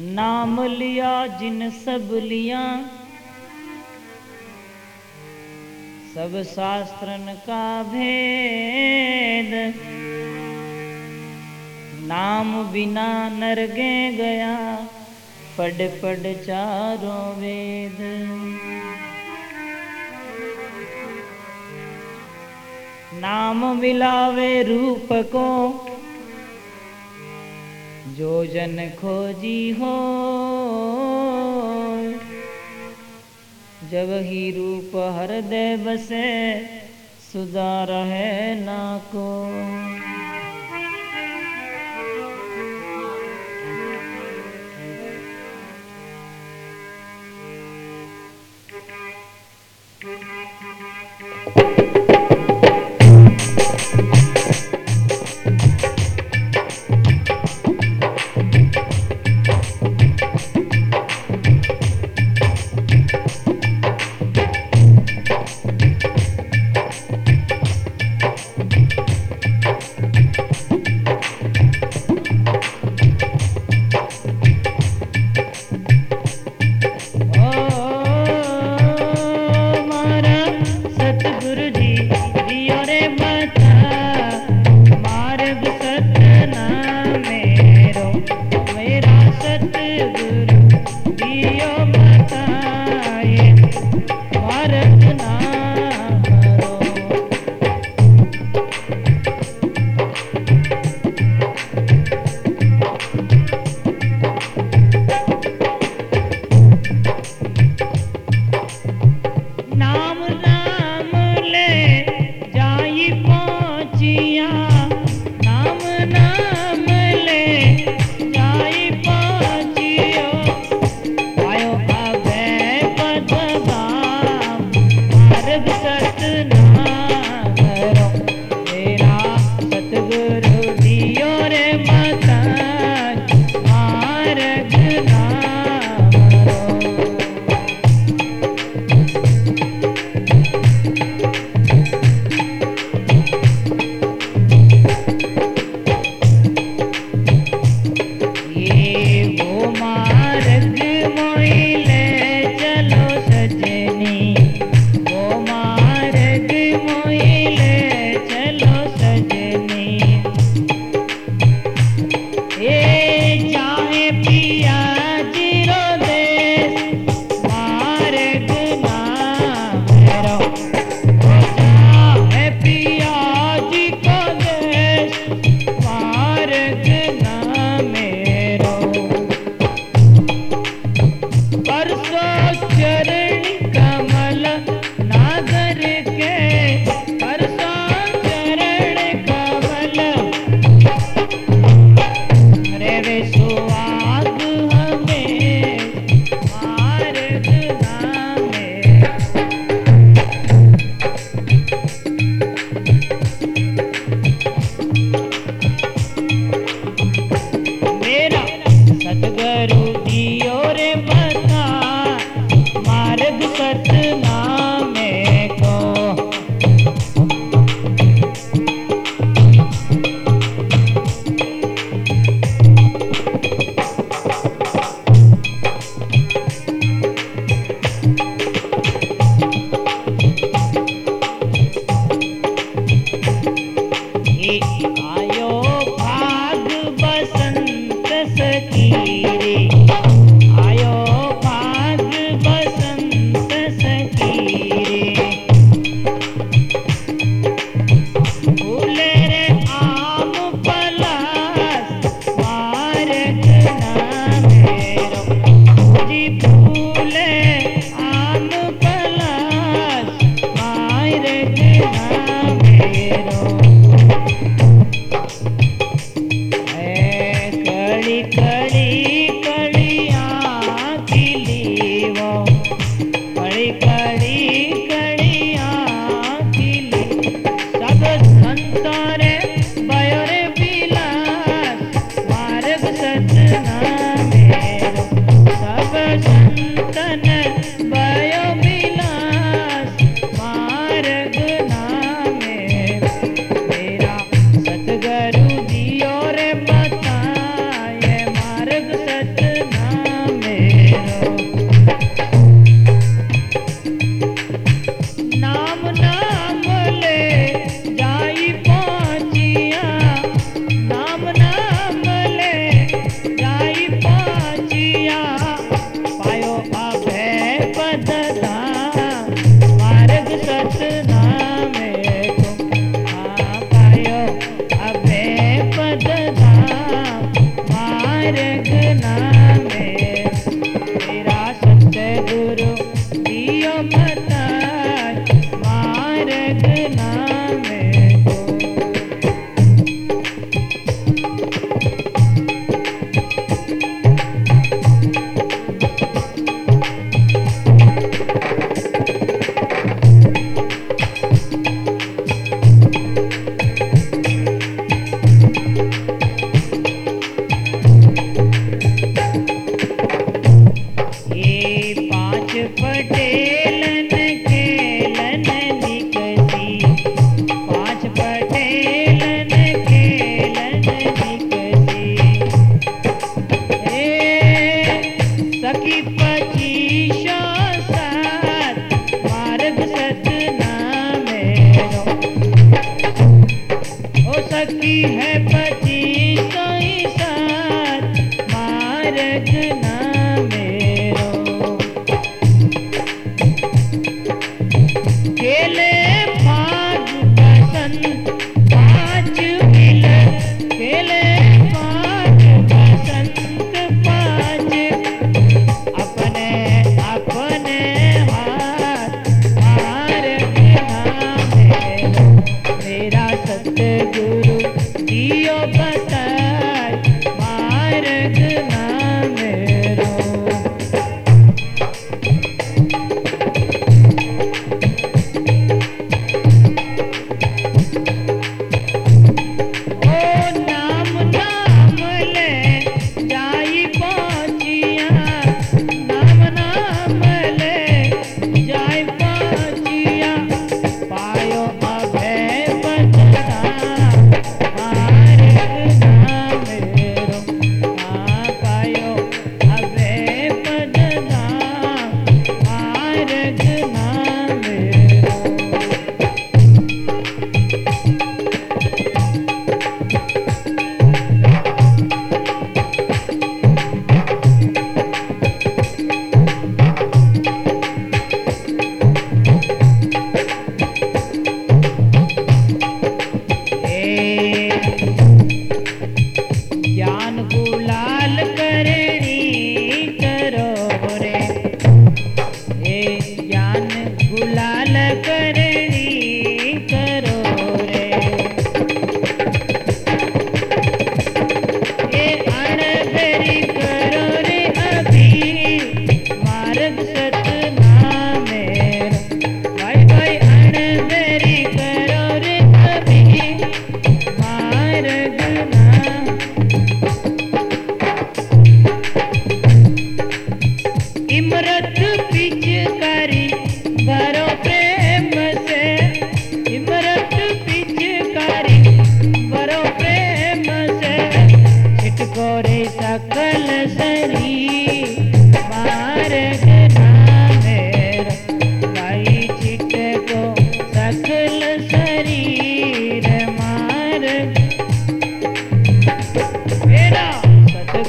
नाम लिया जिन सब लिया। सब शास्त्रन का भेद। नाम बिना नरगे गया पढ़ पढ़ चारों वेद। नाम मिलावे रूप को जो जन खोजी हो जब ही रूप हृदय बसे सुधार है ना को ಈ